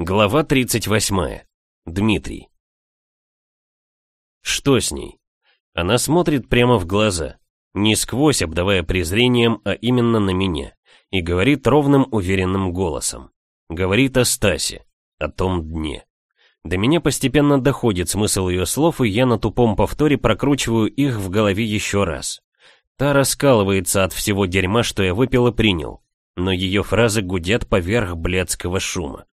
Глава 38. Дмитрий. Что с ней? Она смотрит прямо в глаза, не сквозь, обдавая презрением, а именно на меня, и говорит ровным, уверенным голосом. Говорит о Стасе, о том дне. До меня постепенно доходит смысл ее слов, и я на тупом повторе прокручиваю их в голове еще раз. Та раскалывается от всего дерьма, что я выпил и принял, но ее фразы гудят поверх блядского шума.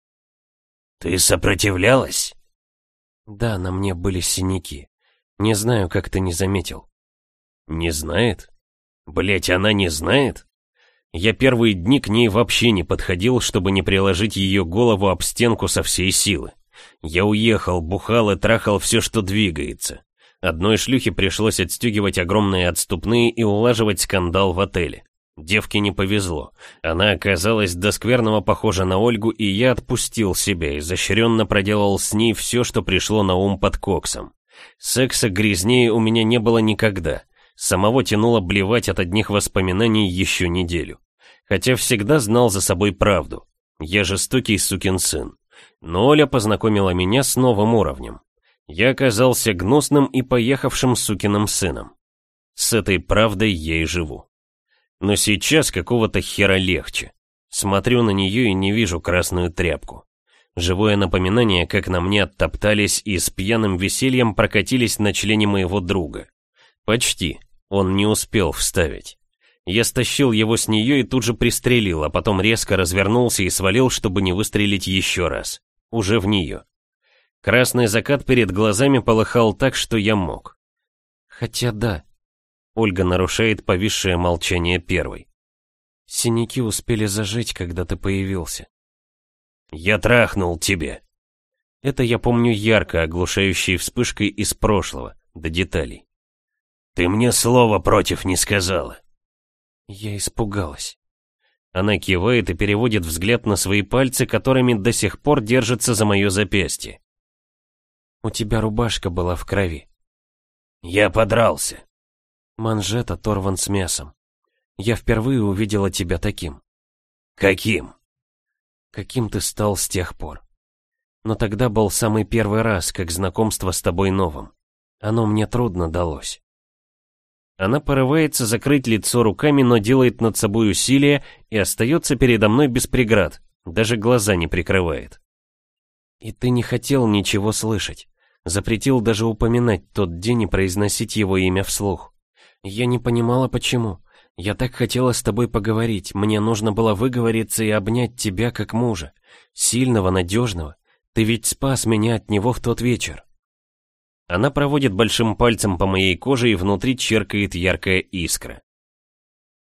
«Ты сопротивлялась?» Да, на мне были синяки. Не знаю, как ты не заметил. Не знает? Блять, она не знает? Я первые дни к ней вообще не подходил, чтобы не приложить ее голову об стенку со всей силы. Я уехал, бухал и трахал все, что двигается. Одной шлюхе пришлось отстегивать огромные отступные и улаживать скандал в отеле. Девке не повезло. Она оказалась до скверного похожа на Ольгу, и я отпустил себя, изощренно проделал с ней все, что пришло на ум под коксом. Секса грязнее у меня не было никогда. Самого тянуло блевать от одних воспоминаний еще неделю. Хотя всегда знал за собой правду. Я жестокий сукин сын. Но Оля познакомила меня с новым уровнем. Я оказался гнусным и поехавшим сукиным сыном. С этой правдой я и живу. Но сейчас какого-то хера легче. Смотрю на нее и не вижу красную тряпку. Живое напоминание, как на мне оттоптались и с пьяным весельем прокатились на члене моего друга. Почти. Он не успел вставить. Я стащил его с нее и тут же пристрелил, а потом резко развернулся и свалил, чтобы не выстрелить еще раз. Уже в нее. Красный закат перед глазами полыхал так, что я мог. Хотя да, Ольга нарушает повисшее молчание первой. Синяки успели зажить, когда ты появился. Я трахнул тебе. Это я помню ярко, оглушающей вспышкой из прошлого, до деталей. Ты мне слова против не сказала. Я испугалась. Она кивает и переводит взгляд на свои пальцы, которыми до сих пор держится за мое запястье. У тебя рубашка была в крови. Я подрался. Манжет оторван с мясом. Я впервые увидела тебя таким. Каким? Каким ты стал с тех пор. Но тогда был самый первый раз, как знакомство с тобой новым. Оно мне трудно далось. Она порывается закрыть лицо руками, но делает над собой усилие и остается передо мной без преград, даже глаза не прикрывает. И ты не хотел ничего слышать. Запретил даже упоминать тот день и произносить его имя вслух. Я не понимала, почему. Я так хотела с тобой поговорить. Мне нужно было выговориться и обнять тебя как мужа. Сильного, надежного. Ты ведь спас меня от него в тот вечер. Она проводит большим пальцем по моей коже и внутри черкает яркая искра.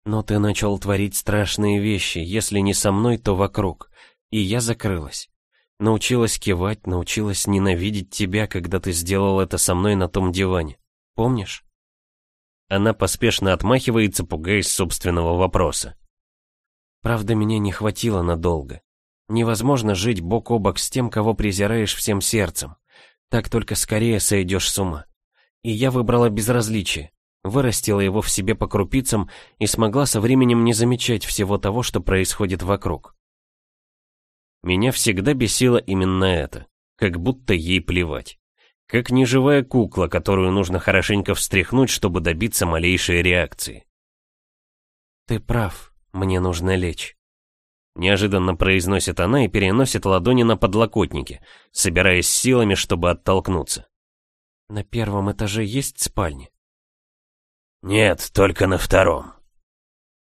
Но ты начал творить страшные вещи, если не со мной, то вокруг. И я закрылась. Научилась кивать, научилась ненавидеть тебя, когда ты сделал это со мной на том диване. Помнишь? Она поспешно отмахивается, пугаясь собственного вопроса. Правда, меня не хватило надолго. Невозможно жить бок о бок с тем, кого презираешь всем сердцем. Так только скорее сойдешь с ума. И я выбрала безразличие, вырастила его в себе по крупицам и смогла со временем не замечать всего того, что происходит вокруг. Меня всегда бесило именно это, как будто ей плевать. Как неживая кукла, которую нужно хорошенько встряхнуть, чтобы добиться малейшей реакции. «Ты прав, мне нужно лечь», — неожиданно произносит она и переносит ладони на подлокотники, собираясь силами, чтобы оттолкнуться. «На первом этаже есть спальня?» «Нет, только на втором».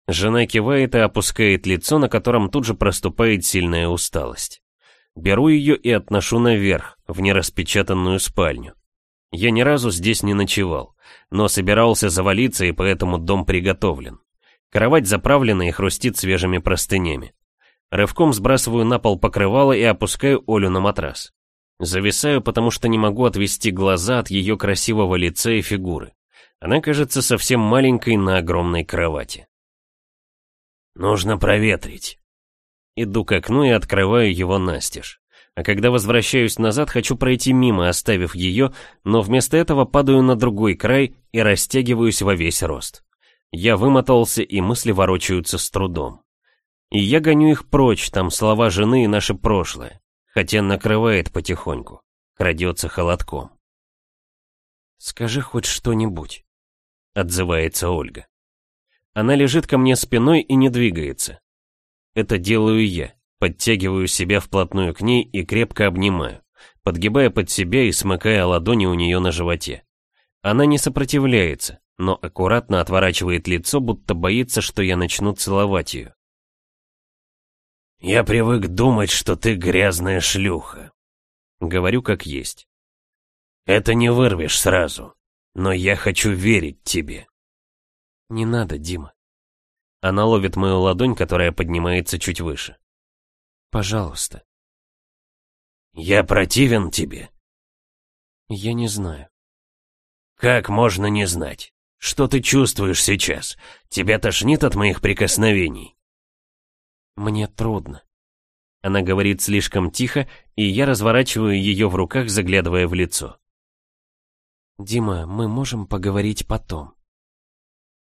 Жена кивает и опускает лицо, на котором тут же проступает сильная усталость. Беру ее и отношу наверх, в нераспечатанную спальню. Я ни разу здесь не ночевал, но собирался завалиться, и поэтому дом приготовлен. Кровать заправлена и хрустит свежими простынями. Рывком сбрасываю на пол покрывало и опускаю Олю на матрас. Зависаю, потому что не могу отвести глаза от ее красивого лица и фигуры. Она кажется совсем маленькой на огромной кровати. «Нужно проветрить», Иду к окну и открываю его настежь. А когда возвращаюсь назад, хочу пройти мимо, оставив ее, но вместо этого падаю на другой край и растягиваюсь во весь рост. Я вымотался, и мысли ворочаются с трудом. И я гоню их прочь, там слова жены и наше прошлое. хотя накрывает потихоньку, крадется холодком. «Скажи хоть что-нибудь», — отзывается Ольга. Она лежит ко мне спиной и не двигается. Это делаю я, подтягиваю себя вплотную к ней и крепко обнимаю, подгибая под себя и смыкая ладони у нее на животе. Она не сопротивляется, но аккуратно отворачивает лицо, будто боится, что я начну целовать ее. «Я привык думать, что ты грязная шлюха», — говорю как есть. «Это не вырвешь сразу, но я хочу верить тебе». «Не надо, Дима». Она ловит мою ладонь, которая поднимается чуть выше. «Пожалуйста». «Я противен тебе?» «Я не знаю». «Как можно не знать? Что ты чувствуешь сейчас? Тебя тошнит от моих прикосновений?» «Мне трудно». Она говорит слишком тихо, и я разворачиваю ее в руках, заглядывая в лицо. «Дима, мы можем поговорить потом».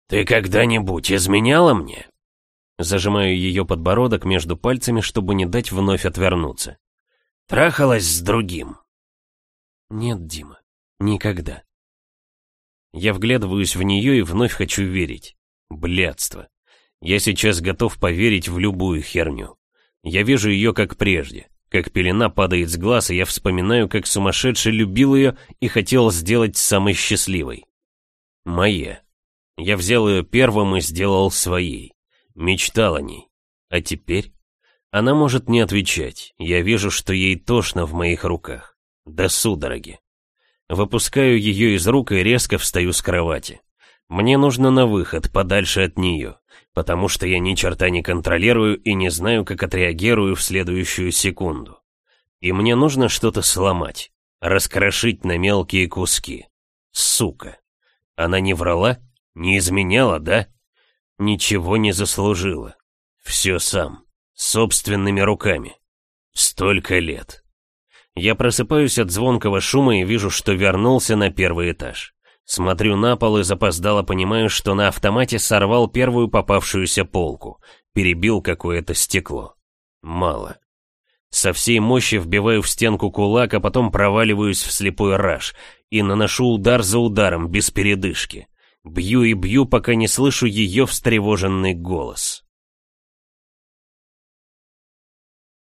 «Ты когда-нибудь изменяла мне?» Зажимаю ее подбородок между пальцами, чтобы не дать вновь отвернуться. «Трахалась с другим?» «Нет, Дима, никогда». Я вглядываюсь в нее и вновь хочу верить. Блядство. Я сейчас готов поверить в любую херню. Я вижу ее как прежде, как пелена падает с глаз, и я вспоминаю, как сумасшедший любил ее и хотел сделать самой счастливой. Моя. Я взял ее первым и сделал своей. Мечтал о ней. А теперь? Она может не отвечать. Я вижу, что ей тошно в моих руках. До судороги. Выпускаю ее из рук и резко встаю с кровати. Мне нужно на выход, подальше от нее, потому что я ни черта не контролирую и не знаю, как отреагирую в следующую секунду. И мне нужно что-то сломать, раскрошить на мелкие куски. Сука. Она не врала? Не изменяла, да? Ничего не заслужила. Все сам. Собственными руками. Столько лет. Я просыпаюсь от звонкого шума и вижу, что вернулся на первый этаж. Смотрю на пол и запоздало понимаю, что на автомате сорвал первую попавшуюся полку. Перебил какое-то стекло. Мало. Со всей мощи вбиваю в стенку кулак, а потом проваливаюсь в слепой раж и наношу удар за ударом, без передышки. Бью и бью, пока не слышу ее встревоженный голос.